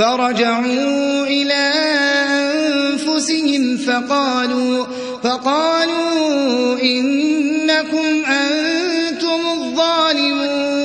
فرجعوا إلى أنفسهم فقالوا, فقالوا إنكم أنتم الظالمون.